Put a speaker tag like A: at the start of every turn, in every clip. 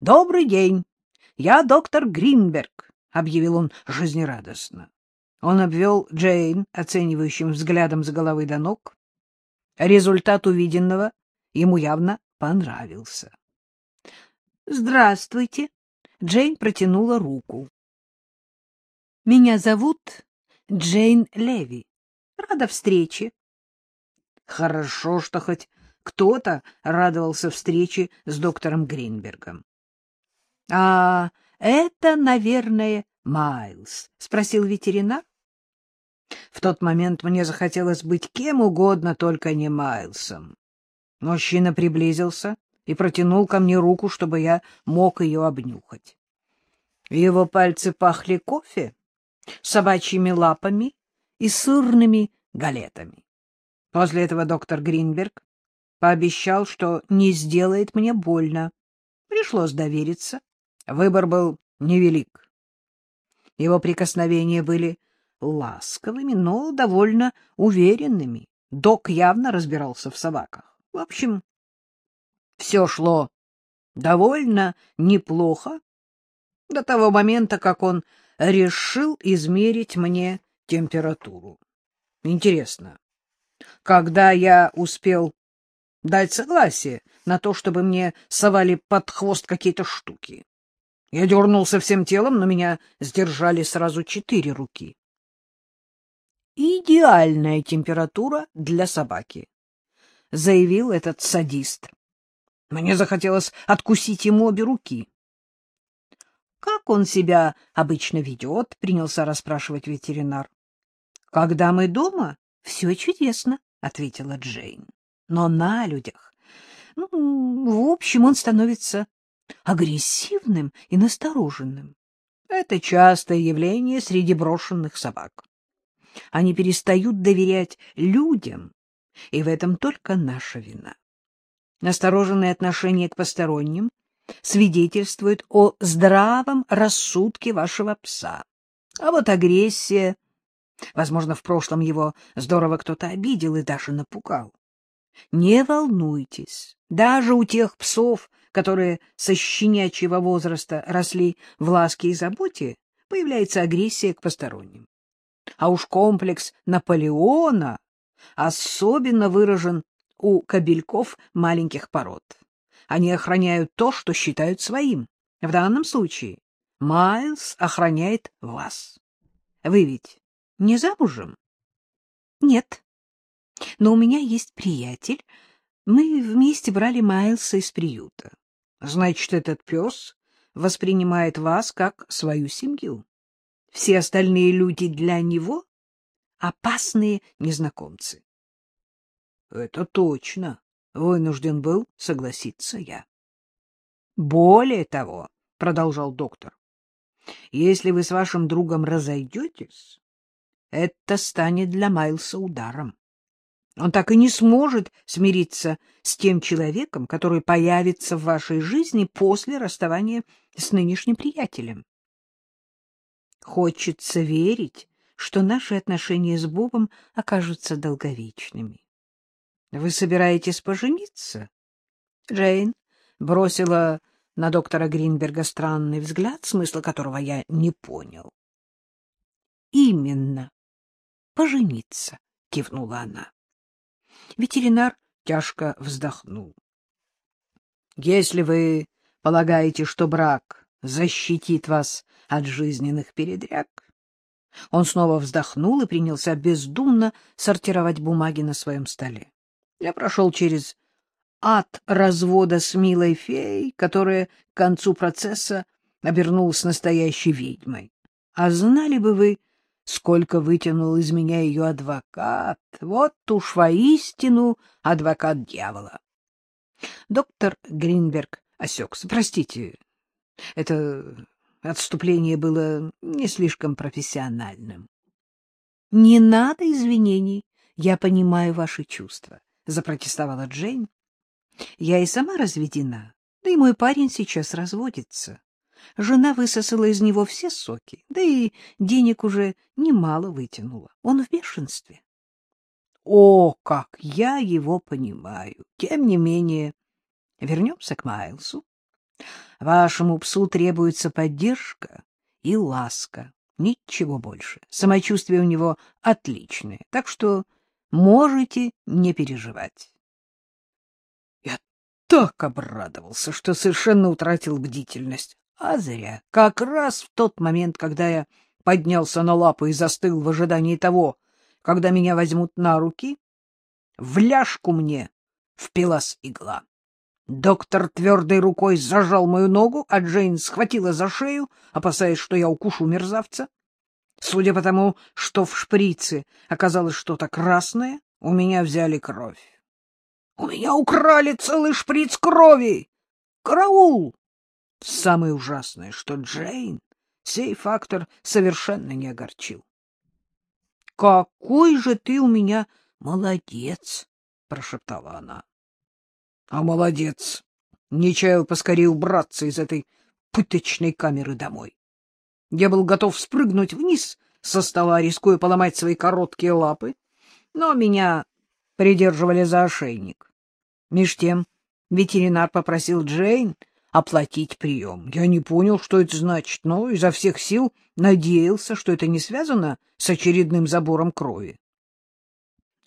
A: — Добрый день. Я доктор Гринберг, — объявил он жизнерадостно. Он обвел Джейн оценивающим взглядом с головы до ног. Результат увиденного ему явно понравился. — Здравствуйте. Джейн протянула руку. — Меня зовут Джейн Леви. Рада встрече. Хорошо, что хоть кто-то радовался встрече с доктором Гринбергом. — А это, наверное, Майлз? — спросил ветеринар. В тот момент мне захотелось быть кем угодно, только не Майлсом. Мужчина приблизился и протянул ко мне руку, чтобы я мог ее обнюхать. Его пальцы пахли кофе, собачьими лапами и сырными галетами. После этого доктор Гринберг пообещал, что не сделает мне больно. Пришлось довериться. Выбор был невелик. Его прикосновения были ласковыми, но довольно уверенными. Док явно разбирался в собаках. В общем, все шло довольно неплохо до того момента, как он решил измерить мне температуру. Интересно, когда я успел дать согласие на то, чтобы мне совали под хвост какие-то штуки? Я дернулся всем телом, но меня сдержали сразу четыре руки. Идеальная температура для собаки, — заявил этот садист. Мне захотелось откусить ему обе руки. — Как он себя обычно ведет? — принялся расспрашивать ветеринар. — Когда мы дома, все чудесно, — ответила Джейн. — Но на людях... Ну, в общем, он становится агрессивным и настороженным. Это частое явление среди брошенных собак. Они перестают доверять людям, и в этом только наша вина. Настороженное отношение к посторонним свидетельствует о здравом рассудке вашего пса. А вот агрессия... Возможно, в прошлом его здорово кто-то обидел и даже напугал. Не волнуйтесь, даже у тех псов, которые со щенячьего возраста росли в ласке и заботе, появляется агрессия к посторонним. А уж комплекс Наполеона особенно выражен у кобельков маленьких пород. Они охраняют то, что считают своим. В данном случае Майлз охраняет вас. Вы ведь не замужем? Нет. Но у меня есть приятель. Мы вместе брали Майлса из приюта. Значит, этот пес воспринимает вас как свою семью. Все остальные люди для него — опасные незнакомцы. — Это точно, — вынужден был согласиться я. — Более того, — продолжал доктор, — если вы с вашим другом разойдетесь, это станет для Майлса ударом. Он так и не сможет смириться с тем человеком, который появится в вашей жизни после расставания с нынешним приятелем. Хочется верить, что наши отношения с Бобом окажутся долговечными. Вы собираетесь пожениться? Джейн бросила на доктора Гринберга странный взгляд, смысла которого я не понял. Именно. Пожениться, кивнула она. Ветеринар тяжко вздохнул. Если вы полагаете, что брак защитит вас от жизненных передряг, он снова вздохнул и принялся бездумно сортировать бумаги на своем столе. Я прошел через ад развода с милой феей, которая к концу процесса обернулась настоящей ведьмой. А знали бы вы, сколько вытянул из меня ее адвокат. Вот уж воистину адвокат дьявола. Доктор Гринберг осекся. Простите, это отступление было не слишком профессиональным. — Не надо извинений, я понимаю ваши чувства, — запротестовала Джейн. — Я и сама разведена, да и мой парень сейчас разводится. Жена высосала из него все соки, да и денег уже немало вытянула. Он в бешенстве. О, как я его понимаю! Тем не менее, вернемся к Майлсу. Вашему псу требуется поддержка и ласка, ничего больше. Самочувствие у него отличное, так что можете не переживать. Я так обрадовался, что совершенно утратил бдительность. А зря. Как раз в тот момент, когда я поднялся на лапы и застыл в ожидании того, когда меня возьмут на руки, в ляжку мне впилась игла. Доктор твердой рукой зажал мою ногу, а Джейн схватила за шею, опасаясь, что я укушу мерзавца. Судя по тому, что в шприце оказалось что-то красное, у меня взяли кровь. У меня украли целый шприц крови! Караул! Самое ужасное, что Джейн сей фактор совершенно не огорчил. — Какой же ты у меня молодец! — прошептала она. А молодец. Не чаял поскорее убраться из этой пыточной камеры домой. Я был готов спрыгнуть вниз со стола, рискуя поломать свои короткие лапы, но меня придерживали за ошейник. Меж тем ветеринар попросил Джейн оплатить прием. Я не понял, что это значит, но изо всех сил надеялся, что это не связано с очередным забором крови.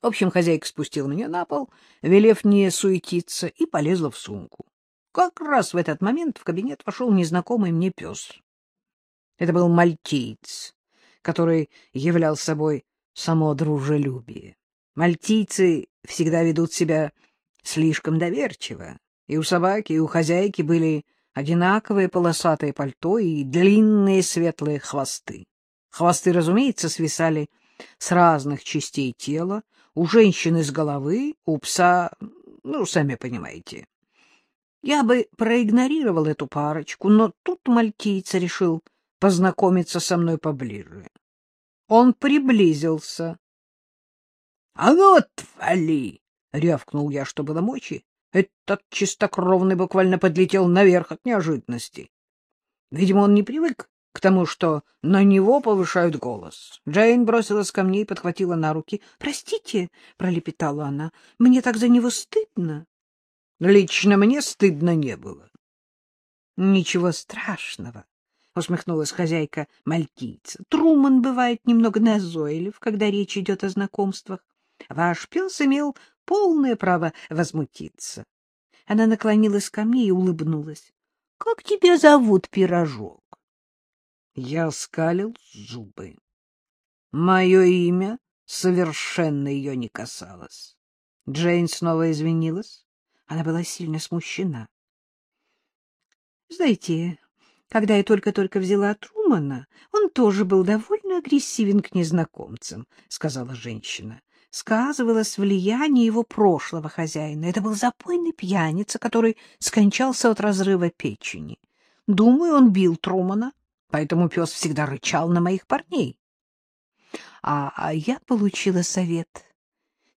A: В общем, хозяйка спустила меня на пол, велев не суетиться, и полезла в сумку. Как раз в этот момент в кабинет вошел незнакомый мне пес. Это был мальтиец, который являл собой само дружелюбие. Мальтийцы всегда ведут себя слишком доверчиво, и у собаки, и у хозяйки были одинаковые полосатые пальто и длинные светлые хвосты. Хвосты, разумеется, свисали с разных частей тела, у женщины с головы, у пса, ну, сами понимаете. Я бы проигнорировал эту парочку, но тут мальтийца решил познакомиться со мной поближе. Он приблизился. — А ну, отвали! — рявкнул я, что было мочи. Этот чистокровный буквально подлетел наверх от неожиданности. Видимо, он не привык к тому, что на него повышают голос. Джейн бросилась ко мне и подхватила на руки. — Простите, — пролепетала она, — мне так за него стыдно. — Лично мне стыдно не было. — Ничего страшного, — усмехнулась хозяйка мальтийца. — Труман бывает немного назойлив, когда речь идет о знакомствах. Ваш пес имел полное право возмутиться. Она наклонилась ко мне и улыбнулась. — Как тебя зовут, пирожок? Я скалил зубы. Мое имя совершенно ее не касалось. Джейн снова извинилась. Она была сильно смущена. — Знаете, когда я только-только взяла Трумана, он тоже был довольно агрессивен к незнакомцам, — сказала женщина. Сказывалось влияние его прошлого хозяина. Это был запойный пьяница, который скончался от разрыва печени. Думаю, он бил Трумана, поэтому пес всегда рычал на моих парней. А, а я получила совет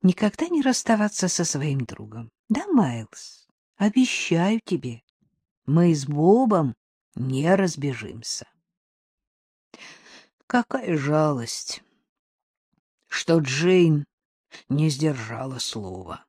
A: никогда не расставаться со своим другом. Да, Майлз, обещаю тебе, мы с Бобом не разбежимся. Какая жалость, что Джейн не сдержала слова.